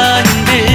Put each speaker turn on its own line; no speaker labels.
sendin